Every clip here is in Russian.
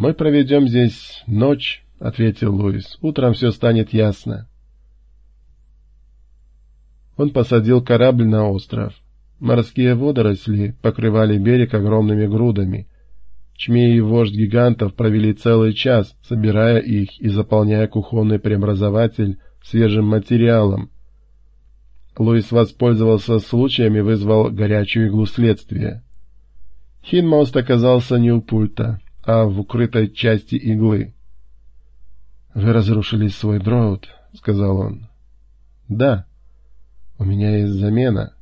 «Мы проведем здесь ночь», — ответил Луис. «Утром все станет ясно». Он посадил корабль на остров. Морские водоросли покрывали берег огромными грудами. Чмей и вождь гигантов провели целый час, собирая их и заполняя кухонный преобразователь свежим материалом. Луис воспользовался случаем и вызвал горячую иглу следствия. Хинмост оказался не у пульта, а в укрытой части иглы. «Вы разрушили свой дроут», — сказал он. «Да, у меня есть замена».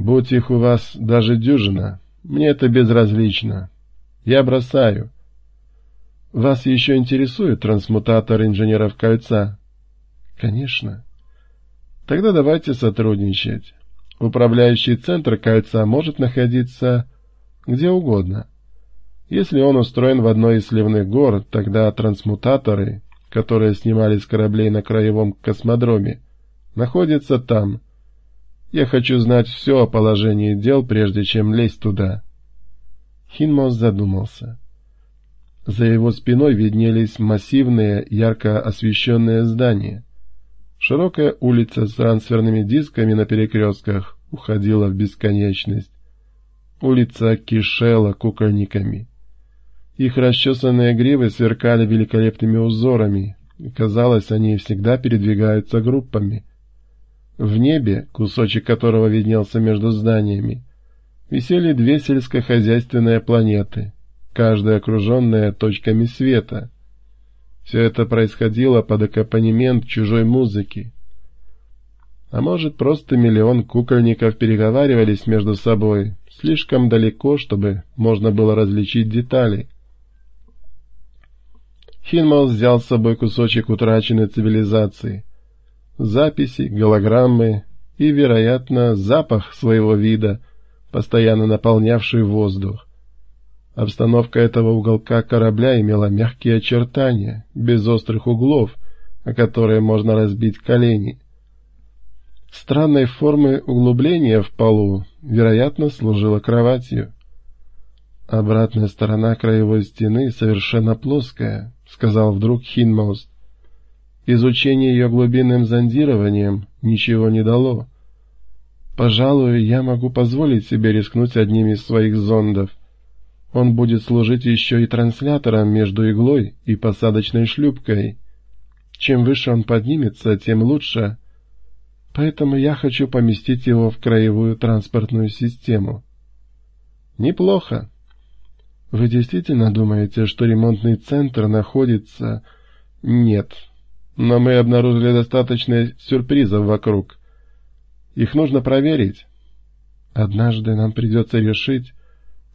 Будь их у вас даже дюжина, мне это безразлично. Я бросаю. Вас еще интересует трансмутатор инженеров кольца? Конечно. Тогда давайте сотрудничать. Управляющий центр кольца может находиться где угодно. Если он устроен в одной из сливных гор, тогда трансмутаторы, которые снимали с кораблей на краевом космодроме, находятся там – я хочу знать все о положении дел, прежде чем лезть туда. Хинмос задумался. За его спиной виднелись массивные, ярко освещенные здания. Широкая улица с трансферными дисками на перекрестках уходила в бесконечность. Улица кишела кукольниками. Их расчесанные гривы сверкали великолепными узорами, казалось, они всегда передвигаются группами — в небе, кусочек которого виднелся между зданиями, висели две сельскохозяйственные планеты, каждая окруженная точками света. Все это происходило под аккомпанемент чужой музыки. А может, просто миллион кукольников переговаривались между собой, слишком далеко, чтобы можно было различить детали. Хинмал взял с собой кусочек утраченной цивилизации — записи, голограммы и, вероятно, запах своего вида, постоянно наполнявший воздух. Обстановка этого уголка корабля имела мягкие очертания, без острых углов, о которые можно разбить колени. Странной формы углубления в полу, вероятно, служила кроватью. «Обратная сторона краевой стены совершенно плоская», — сказал вдруг Хинмост. Изучение ее глубинным зондированием ничего не дало. Пожалуй, я могу позволить себе рискнуть одним из своих зондов. Он будет служить еще и транслятором между иглой и посадочной шлюпкой. Чем выше он поднимется, тем лучше. Поэтому я хочу поместить его в краевую транспортную систему. Неплохо. Вы действительно думаете, что ремонтный центр находится... Нет, но мы обнаружили достаточно сюрпризов вокруг. Их нужно проверить. Однажды нам придется решить,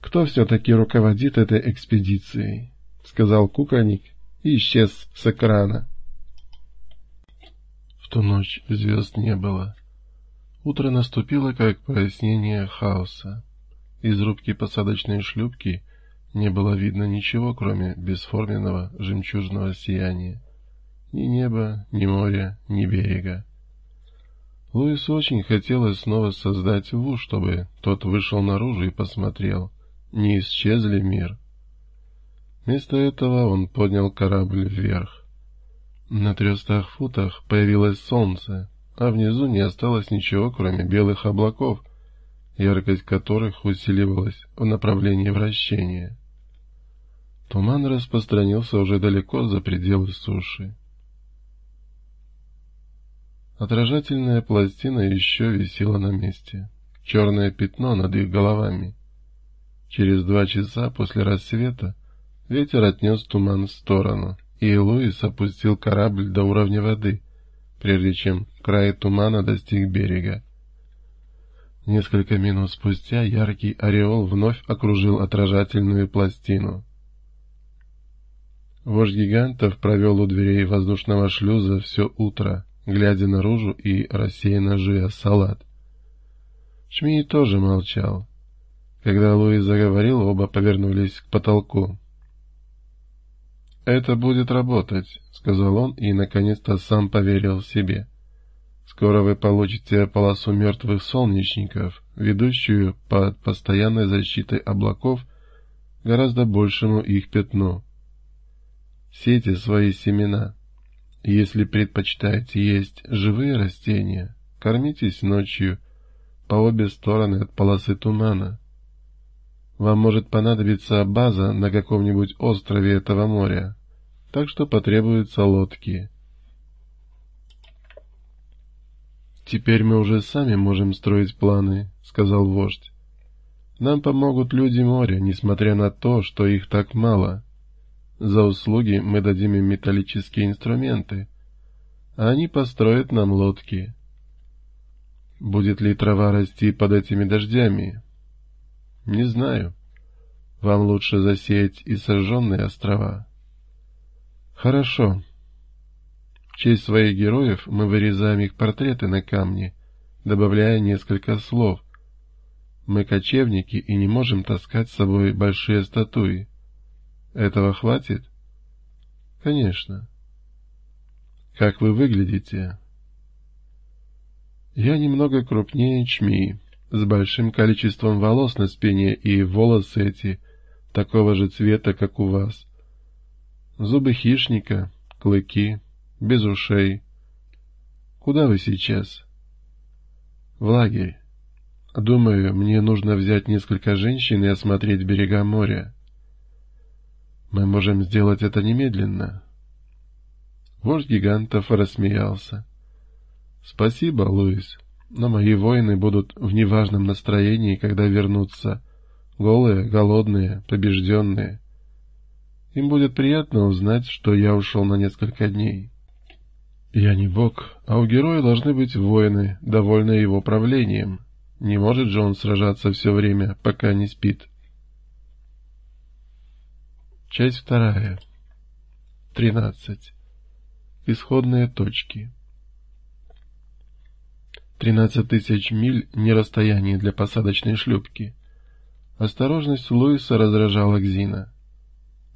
кто все-таки руководит этой экспедицией, — сказал кукольник и исчез с экрана. В ту ночь звезд не было. Утро наступило, как пояснение хаоса. Из рубки посадочной шлюпки не было видно ничего, кроме бесформенного жемчужного сияния. Ни неба, ни моря, ни берега. Луису очень хотелось снова создать Ву, чтобы тот вышел наружу и посмотрел, не исчез ли мир. Вместо этого он поднял корабль вверх. На трехстах футах появилось солнце, а внизу не осталось ничего, кроме белых облаков, яркость которых усиливалась в направлении вращения. Туман распространился уже далеко за пределы суши. Отражательная пластина еще висела на месте. Черное пятно над их головами. Через два часа после рассвета ветер отнес туман в сторону, и Луис опустил корабль до уровня воды, прежде чем край тумана достиг берега. Несколько минут спустя яркий ореол вновь окружил отражательную пластину. Вождь гигантов провел у дверей воздушного шлюза все утро, глядя наружу и рассеянно жуя салат. Шмей тоже молчал. Когда Луис заговорил, оба повернулись к потолку. «Это будет работать», — сказал он и, наконец-то, сам поверил себе. «Скоро вы получите полосу мертвых солнечников, ведущую под постоянной защитой облаков гораздо большему их пятну. Сейте свои семена. Если предпочитаете есть живые растения, кормитесь ночью по обе стороны от полосы тумана. Вам может понадобиться база на каком-нибудь острове этого моря, так что потребуются лодки. «Теперь мы уже сами можем строить планы», — сказал вождь. «Нам помогут люди моря, несмотря на то, что их так мало. За услуги мы дадим им металлические инструменты, а они построят нам лодки. Будет ли трава расти под этими дождями? Не знаю. Вам лучше засеять и сожженные острова. Хорошо. В честь своих героев мы вырезаем их портреты на камне, добавляя несколько слов. Мы кочевники и не можем таскать с собой большие статуи. Этого хватит? Конечно. Как вы выглядите? Я немного крупнее чми, с большим количеством волос на спине, и волосы эти такого же цвета, как у вас. Зубы хищника, клыки, без ушей. Куда вы сейчас? В лагерь. Думаю, мне нужно взять несколько женщин и осмотреть берега моря. Мы можем сделать это немедленно. Вождь гигантов рассмеялся. Спасибо, Луис, но мои воины будут в неважном настроении, когда вернутся. Голые, голодные, побежденные. Им будет приятно узнать, что я ушел на несколько дней. Я не бог, а у героя должны быть воины, довольные его правлением. Не может же он сражаться все время, пока не спит. Часть вторая. Тринадцать. Исходные точки. Тринадцать тысяч миль — не расстояние для посадочной шлюпки. Осторожность Луиса раздражала Гзина.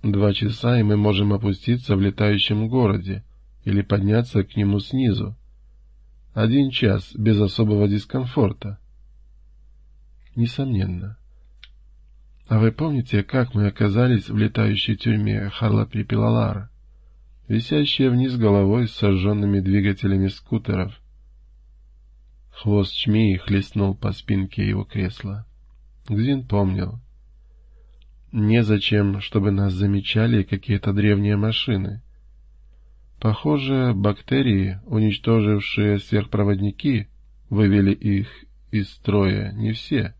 Два часа, и мы можем опуститься в летающем городе, или подняться к нему снизу. Один час без особого дискомфорта. Несомненно. А вы помните, как мы оказались в летающей тюрьме Харла Припилалара, висящая вниз головой с сожженными двигателями скутеров? Хвост Чмии хлестнул по спинке его кресла. Гзин помнил. Незачем, чтобы нас замечали какие-то древние машины. Похоже, бактерии, уничтожившие сверхпроводники, вывели их из строя не все.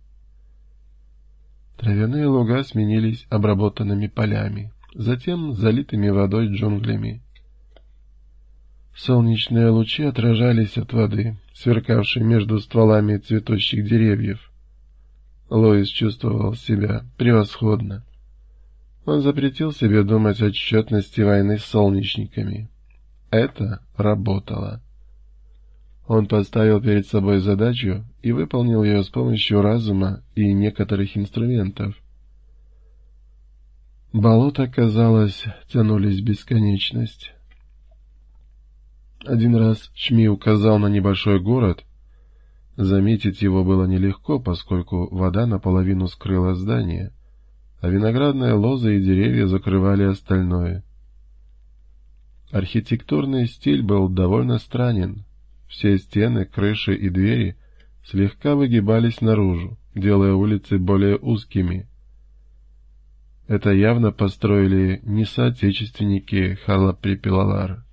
Травяные луга сменились обработанными полями, затем залитыми водой джунглями. Солнечные лучи отражались от воды, сверкавшей между стволами цветущих деревьев. Лоис чувствовал себя превосходно. Он запретил себе думать о тщетности войны с солнечниками. Это работало. Он поставил перед собой задачу и выполнил ее с помощью разума и некоторых инструментов. Болота, казалось, тянулись в бесконечность. Один раз Чми указал на небольшой город. Заметить его было нелегко, поскольку вода наполовину скрыла здание, а виноградные лозы и деревья закрывали остальное. Архитектурный стиль был довольно странен. Все стены, крыши и двери слегка выгибались наружу, делая улицы более узкими. Это явно построили не соотечественники Припилалара.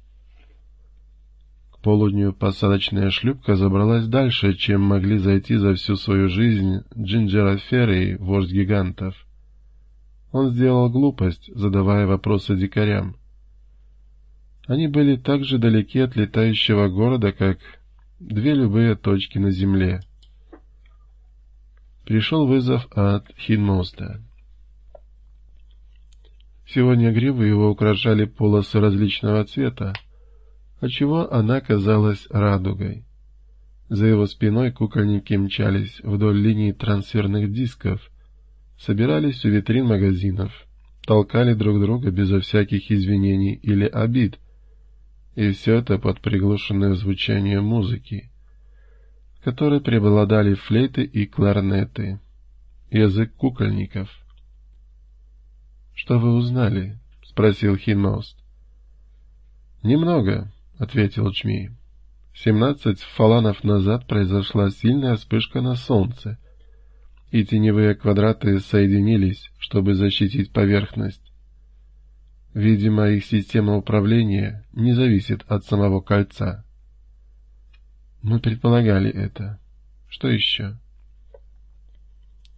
К полудню посадочная шлюпка забралась дальше, чем могли зайти за всю свою жизнь Джинджера Ферри, вождь гигантов. Он сделал глупость, задавая вопросы дикарям. Они были так же далеки от летающего города, как две любые точки на земле. Пришел вызов от Хинмоста. Сегодня гривы его украшали полосы различного цвета, отчего она казалась радугой. За его спиной кукольники мчались вдоль линии трансферных дисков, собирались у витрин магазинов, толкали друг друга безо всяких извинений или обид, и все это под приглушенное звучание музыки, в которой преобладали флейты и кларнеты, язык кукольников. «Что вы узнали?» — спросил Хинмост. «Немного», — ответил Чми. «Семнадцать фаланов назад произошла сильная вспышка на Солнце, и теневые квадраты соединились, чтобы защитить поверхность. Видимо, их система управления не зависит от самого кольца. Мы предполагали это. Что еще?»